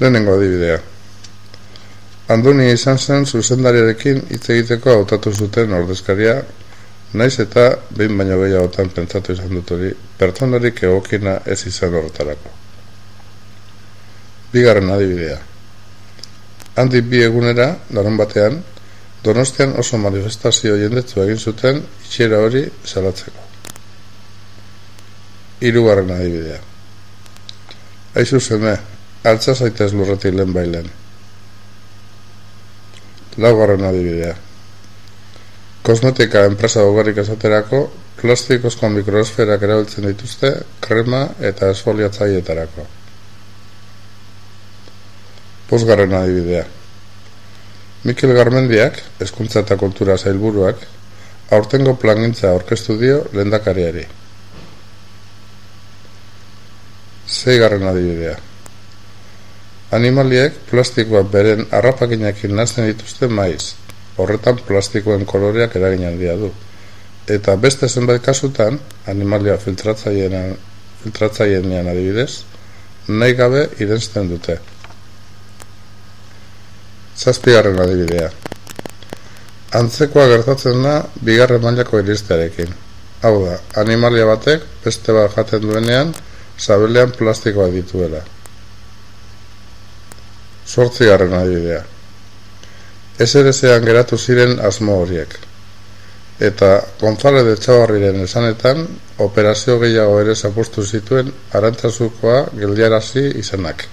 Lehenengo adibidea. Andoni izan zen zuzendariarekin hitz egiteko hautatu zuten ordezkaria, naiz eta behin baino gehiagotan pentsatu izan dut hori, pertsonarik egokina ez izan horretarako. Bigarren adibidea. Handi bi egunera, daron batean, Donostian oso manifestazio jendetzu egin zuten itxera hori salatzeko. Hirugarren adibidea. Aizu zeme, altza zaitez lurretik lehen bailen. Laugarren adibidea. Kosmetika enpresa ugarik esaterako, plastikozko mikrosferak erabiltzen dituzte, krema eta esfoliatzaietarako. Postgarren adibidea. Mikel Garmendiak, eskuntza eta kultura zailburuak, aurtengo plangintza orkestu dio lendakariari. Zeigarren adibidea. Animaliek plastikoa beren harrapakinakin nazten dituzte maiz, horretan plastikoen koloreak eragin handia du. Eta beste zenbait kasutan, animalia filtratzaienean adibidez, nahi gabe irenzten dute. Zazpigarren adibidea. Antzekoa gertatzen da bigarren mailako iristearekin. Hau da, animalia batek beste bat jaten duenean, zabelean plastikoa dituela. Zortzigarren adibidea. SRS-ean geratu ziren asmo horiek. Eta González de Txabarriren esanetan, operazio gehiago ere zapustu zituen arantzazukoa geldiarazi izanak.